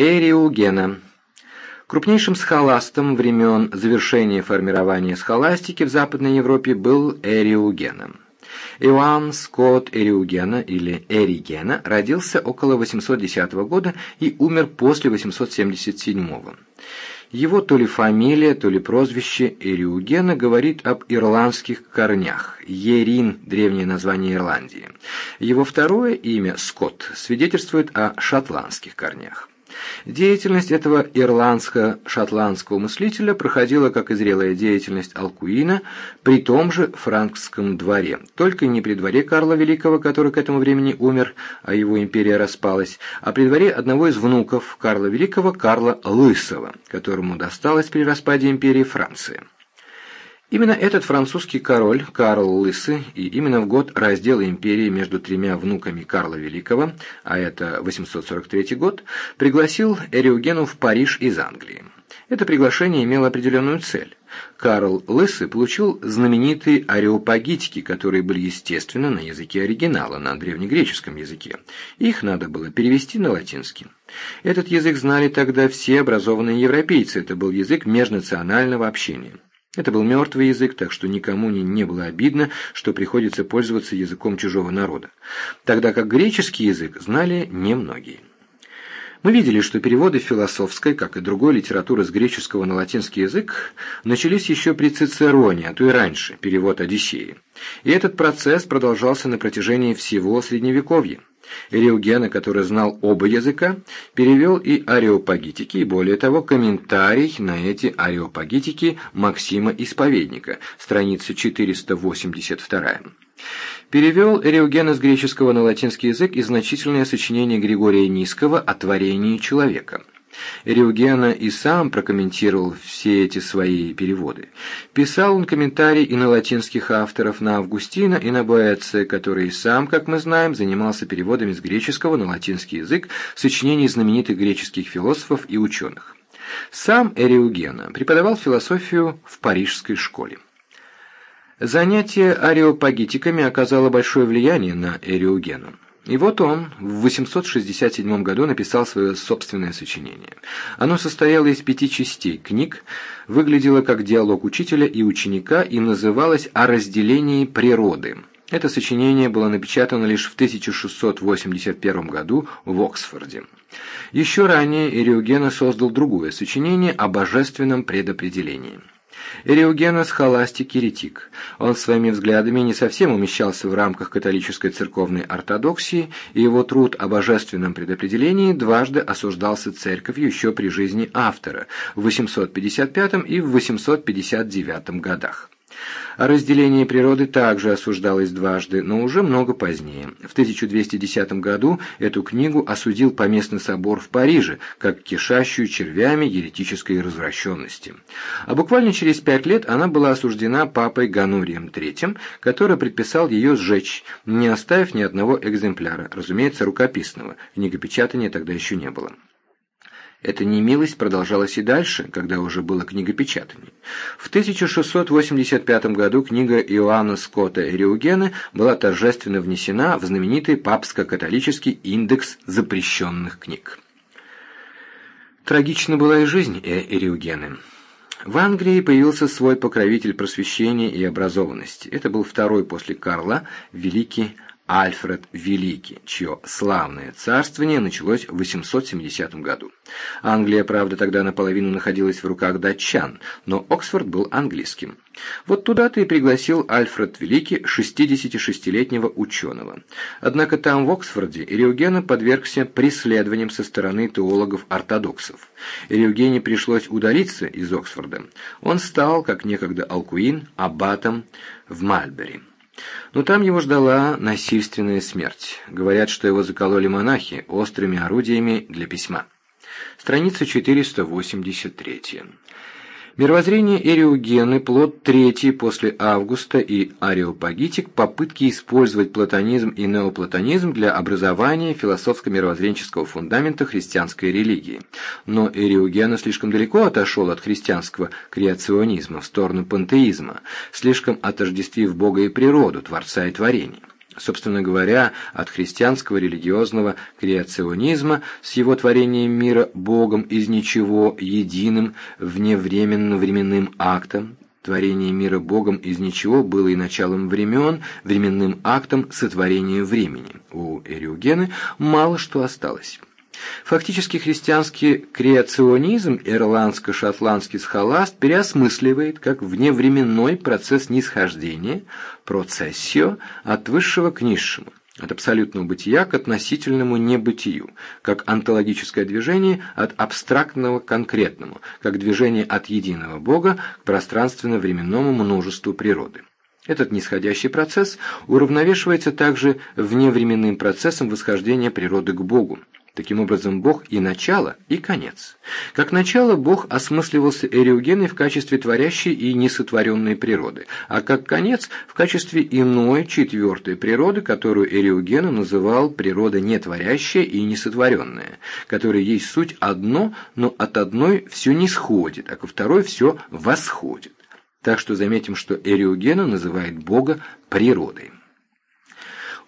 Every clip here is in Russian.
Эриугена. Крупнейшим схоластом времен завершения формирования схоластики в Западной Европе был Эриугена. Иоанн Скотт Эриугена или Эригена родился около 810 года и умер после 877 года. Его то ли фамилия, то ли прозвище Эриугена говорит об ирландских корнях. Ерин – древнее название Ирландии. Его второе имя, Скотт, свидетельствует о шотландских корнях. Деятельность этого ирландско-шотландского мыслителя проходила как и зрелая деятельность Алкуина при том же франкском дворе, только не при дворе Карла Великого, который к этому времени умер, а его империя распалась, а при дворе одного из внуков Карла Великого, Карла Лысого, которому досталось при распаде империи Франция. Именно этот французский король, Карл Лысый, и именно в год раздела империи между тремя внуками Карла Великого, а это 843 год, пригласил Эриогену в Париж из Англии. Это приглашение имело определенную цель. Карл Лысый получил знаменитые ареопагитики, которые были, естественно, на языке оригинала, на древнегреческом языке. Их надо было перевести на латинский. Этот язык знали тогда все образованные европейцы, это был язык межнационального общения. Это был мертвый язык, так что никому не, было обидно, что приходится пользоваться языком чужого народа, тогда как греческий язык знали немногие. Мы видели, что переводы философской, как и другой литературы с греческого на латинский язык, начались еще при Цицероне, а то и раньше, перевод Одиссеи. И этот процесс продолжался на протяжении всего Средневековья. Эриогена, который знал оба языка, перевел и ареопагитики, и более того, комментарий на эти ареопагитики Максима Исповедника, страница 482. Перевел Эриогена с греческого на латинский язык и значительное сочинение Григория Низкого о творении человека. Риогена и сам прокомментировал все эти свои переводы. Писал он комментарий и на латинских авторов, на Августина и на Боэция, который сам, как мы знаем, занимался переводами с греческого на латинский язык сочинений знаменитых греческих философов и ученых. Сам Эриогена преподавал философию в парижской школе. Занятие ареопагитиками оказало большое влияние на Эриогена. И вот он в 867 году написал свое собственное сочинение. Оно состояло из пяти частей книг, выглядело как диалог учителя и ученика и называлось «О разделении природы». Это сочинение было напечатано лишь в 1681 году в Оксфорде. Еще ранее Эриогена создал другое сочинение о божественном предопределении. Эриогенос Холастик еретик. Он своими взглядами не совсем умещался в рамках католической церковной ортодоксии, и его труд о божественном предопределении дважды осуждался церковью еще при жизни автора в 855 и в 859 годах. Разделение природы также осуждалось дважды, но уже много позднее. В 1210 году эту книгу осудил поместный собор в Париже, как кишащую червями еретической развращенности. А буквально через пять лет она была осуждена папой Ганурием III, который предписал ее сжечь, не оставив ни одного экземпляра, разумеется, рукописного, книгопечатания тогда еще не было. Эта немилость продолжалась и дальше, когда уже было книгопечатание. В 1685 году книга Иоанна Скотта Эриугена была торжественно внесена в знаменитый папско-католический индекс запрещенных книг. Трагична была и жизнь Эриугены. В Англии появился свой покровитель просвещения и образованности. Это был второй после Карла великий Альфред Великий, чье славное царствование началось в 870 году. Англия, правда, тогда наполовину находилась в руках датчан, но Оксфорд был английским. Вот туда-то и пригласил Альфред Великий 66-летнего ученого. Однако там, в Оксфорде, Ириогена подвергся преследованиям со стороны теологов-ортодоксов. Ириогене пришлось удалиться из Оксфорда. Он стал, как некогда Алкуин, аббатом в Мальбери. Но там его ждала насильственная смерть. Говорят, что его закололи монахи острыми орудиями для письма. Страница 483. Мировоззрение Эриогены, плод третий после Августа и Ареопагитик, попытки использовать платонизм и неоплатонизм для образования философско-мировоззренческого фундамента христианской религии. Но Эриогена слишком далеко отошел от христианского креационизма в сторону пантеизма, слишком отождествив Бога и природу, Творца и творения. Собственно говоря, от христианского религиозного креационизма с его творением мира Богом из ничего единым вневременно-временным актом, творение мира Богом из ничего было и началом времен, временным актом сотворения времени. У Эриогены мало что осталось. Фактически христианский креационизм ирландско-шотландский схоласт переосмысливает как вневременной процесс нисхождения, процессио, от высшего к низшему, от абсолютного бытия к относительному небытию, как онтологическое движение от абстрактного к конкретному, как движение от единого Бога к пространственно-временному множеству природы. Этот нисходящий процесс уравновешивается также вневременным процессом восхождения природы к Богу, Таким образом, Бог и начало, и конец. Как начало, Бог осмысливался Эриогеной в качестве творящей и несотворенной природы, а как конец – в качестве иной, четвертой природы, которую Эриогена называл природа нетворящая и несотворенная, которая есть суть одно, но от одной все не сходит, а ко второй все восходит. Так что заметим, что Эриогена называет Бога природой.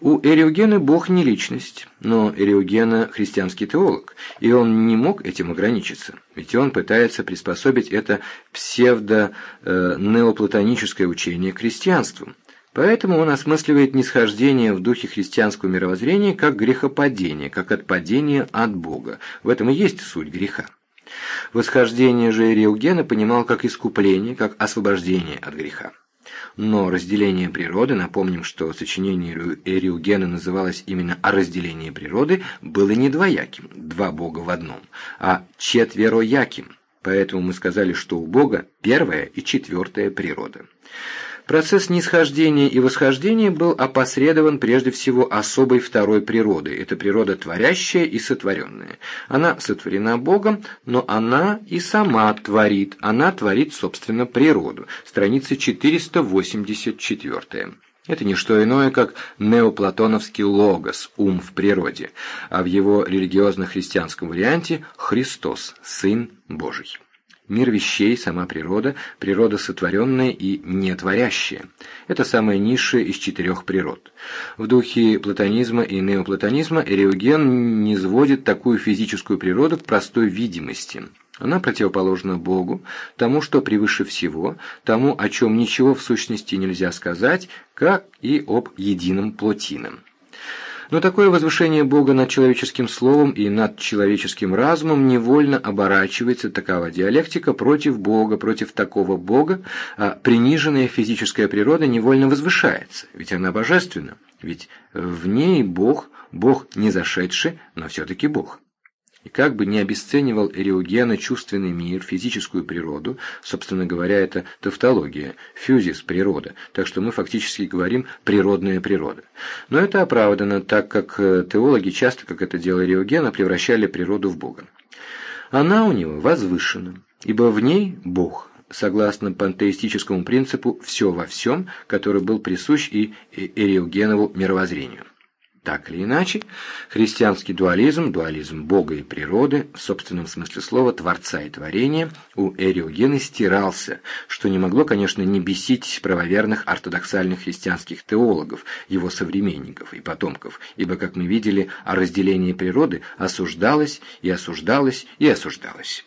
У Эриогена Бог не личность, но Эриогена – христианский теолог, и он не мог этим ограничиться, ведь он пытается приспособить это псевдо-неоплатоническое учение к христианству. Поэтому он осмысливает нисхождение в духе христианского мировоззрения как грехопадение, как отпадение от Бога. В этом и есть суть греха. Восхождение же Эриогена понимал как искупление, как освобождение от греха. Но разделение природы, напомним, что сочинение Эриугена называлось именно «О разделении природы», было не двояким, два бога в одном, а четверояким. Поэтому мы сказали, что у Бога первая и четвертая природа. Процесс нисхождения и восхождения был опосредован прежде всего особой второй природой. Это природа творящая и сотворенная. Она сотворена Богом, но она и сама творит. Она творит, собственно, природу. Страница 484. Это не что иное, как неоплатоновский логос, ум в природе, а в его религиозно-христианском варианте – Христос, Сын Божий. Мир вещей, сама природа, природа сотворенная и нетворящая. Это самая низшая из четырех природ. В духе платонизма и неоплатонизма Эриоген не сводит такую физическую природу к простой видимости. Она противоположна Богу, тому, что превыше всего, тому, о чем ничего в сущности нельзя сказать, как и об едином плотином. Но такое возвышение Бога над человеческим словом и над человеческим разумом невольно оборачивается. Такова диалектика против Бога, против такого Бога, а приниженная физическая природа невольно возвышается, ведь она божественна, ведь в ней Бог, Бог не зашедший, но все-таки Бог. И как бы не обесценивал Эриогена чувственный мир, физическую природу, собственно говоря, это тавтология, фюзис – природа, так что мы фактически говорим «природная природа». Но это оправдано, так как э, теологи часто, как это делал Эриогена, превращали природу в Бога. Она у него возвышена, ибо в ней Бог – согласно пантеистическому принципу «все во всем», который был присущ и Эриогенову мировоззрению. Так или иначе, христианский дуализм, дуализм Бога и природы, в собственном смысле слова Творца и Творения, у Эриогена стирался, что не могло, конечно, не бесить правоверных ортодоксальных христианских теологов, его современников и потомков, ибо, как мы видели, о разделении природы осуждалось и осуждалось и осуждалось.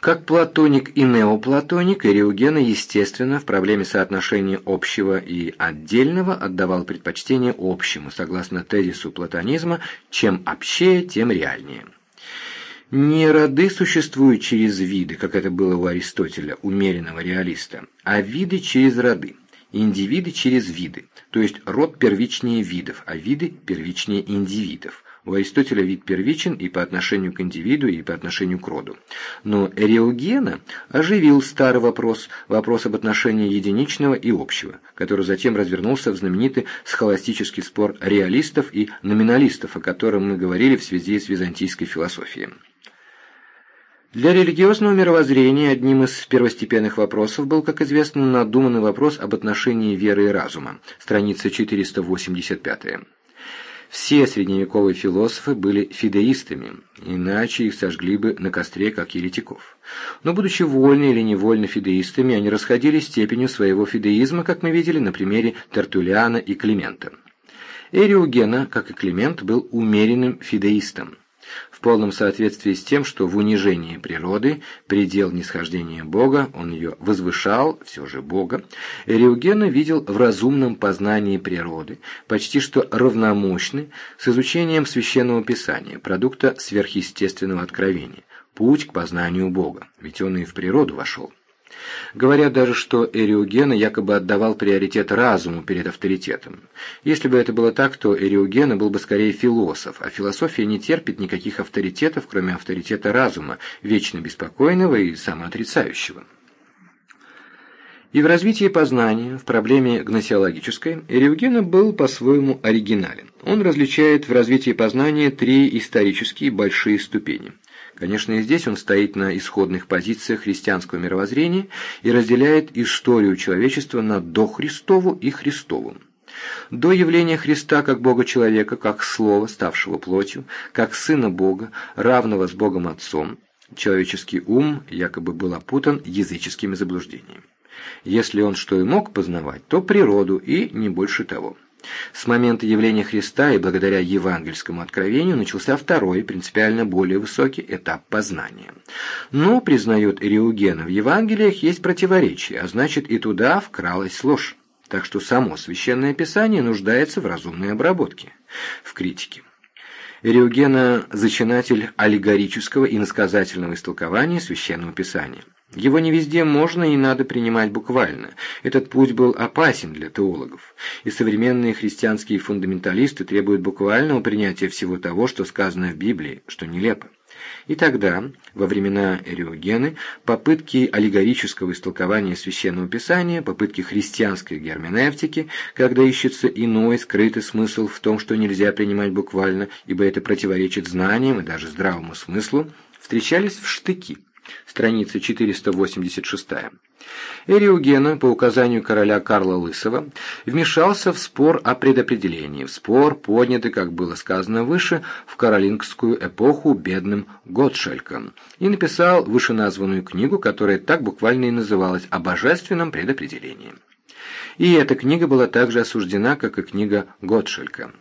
Как платоник и неоплатоник, Эриогена, естественно, в проблеме соотношения общего и отдельного отдавал предпочтение общему, согласно тезису платонизма, чем общее, тем реальнее. Не роды существуют через виды, как это было у Аристотеля, умеренного реалиста, а виды через роды, индивиды через виды, то есть род первичнее видов, а виды первичнее индивидов. У Аристотеля вид первичен и по отношению к индивиду, и по отношению к роду. Но Эриогена оживил старый вопрос, вопрос об отношении единичного и общего, который затем развернулся в знаменитый схоластический спор реалистов и номиналистов, о котором мы говорили в связи с византийской философией. Для религиозного мировоззрения одним из первостепенных вопросов был, как известно, надуманный вопрос об отношении веры и разума, страница 485. Все средневековые философы были фидеистами, иначе их сожгли бы на костре, как еретиков. Но, будучи вольно или невольно фидеистами, они расходились степенью своего фидеизма, как мы видели на примере Тертулиана и Климента. Эриугена, как и Климент, был умеренным фидеистом в полном соответствии с тем, что в унижении природы, предел нисхождения Бога, он ее возвышал, все же Бога, Эриогена видел в разумном познании природы, почти что равномощный с изучением Священного Писания, продукта сверхъестественного откровения, путь к познанию Бога, ведь он и в природу вошел. Говорят даже, что Эриогена якобы отдавал приоритет разуму перед авторитетом. Если бы это было так, то Эриогена был бы скорее философ, а философия не терпит никаких авторитетов, кроме авторитета разума, вечно беспокойного и самоотрицающего. И в развитии познания, в проблеме гносеологической, Эриогена был по-своему оригинален. Он различает в развитии познания три исторические большие ступени – Конечно, и здесь он стоит на исходных позициях христианского мировоззрения и разделяет историю человечества на дохристову и Христову. До явления Христа как Бога-человека, как Слова, ставшего плотью, как Сына Бога, равного с Богом Отцом, человеческий ум якобы был опутан языческими заблуждениями. Если он что и мог познавать, то природу и не больше того. С момента явления Христа и благодаря евангельскому откровению начался второй, принципиально более высокий этап познания. Но, признает Ириугена, в Евангелиях есть противоречия, а значит и туда вкралась ложь. Так что само Священное Писание нуждается в разумной обработке, в критике. Ириугена – зачинатель аллегорического и насказательного истолкования Священного Писания. Его не везде можно и надо принимать буквально. Этот путь был опасен для теологов. И современные христианские фундаменталисты требуют буквального принятия всего того, что сказано в Библии, что нелепо. И тогда, во времена Эриогены, попытки аллегорического истолкования Священного Писания, попытки христианской герменевтики, когда ищется иной скрытый смысл в том, что нельзя принимать буквально, ибо это противоречит знаниям и даже здравому смыслу, встречались в штыки страница 486. Эриогена, по указанию короля Карла Лысого, вмешался в спор о предопределении, в спор, поднятый, как было сказано выше, в каролингскую эпоху бедным Готшельком, и написал вышеназванную книгу, которая так буквально и называлась «О божественном предопределении». И эта книга была также осуждена, как и книга Готшелька.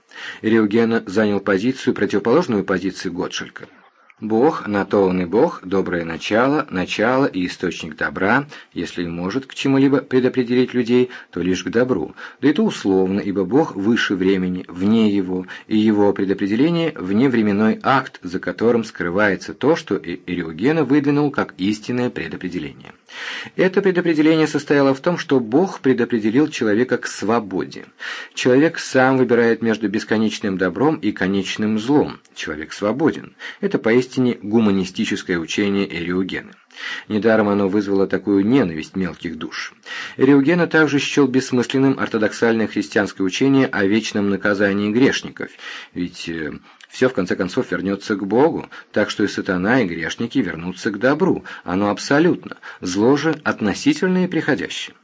Эриогена занял позицию, противоположную позиции Готшелька. Бог, на то он и Бог, доброе начало, начало и источник добра, если и может к чему-либо предопределить людей, то лишь к добру. Да это условно, ибо Бог выше времени, вне его, и его предопределение – вневременной акт, за которым скрывается то, что Ириогена выдвинул как истинное предопределение. Это предопределение состояло в том, что Бог предопределил человека к свободе. Человек сам выбирает между бесконечным добром и конечным злом. Человек свободен. Это поистине гуманистическое учение Эриогена. Недаром оно вызвало такую ненависть мелких душ. Эриогена также счел бессмысленным ортодоксальное христианское учение о вечном наказании грешников, ведь э, все в конце концов вернется к Богу, так что и сатана, и грешники вернутся к добру. Оно абсолютно, зло же относительное и приходящее.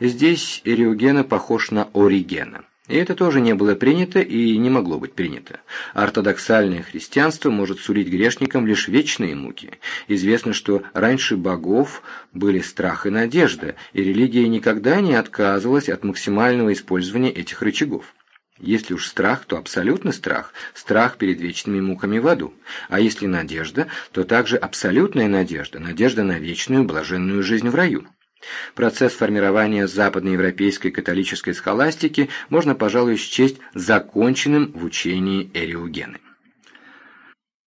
Здесь Эриогена похож на Оригена. И это тоже не было принято и не могло быть принято. Ортодоксальное христианство может сулить грешникам лишь вечные муки. Известно, что раньше богов были страх и надежда, и религия никогда не отказывалась от максимального использования этих рычагов. Если уж страх, то абсолютный страх, страх перед вечными муками в аду. А если надежда, то также абсолютная надежда, надежда на вечную блаженную жизнь в раю. Процесс формирования западноевропейской католической схоластики можно, пожалуй, счесть законченным в учении Эриогены.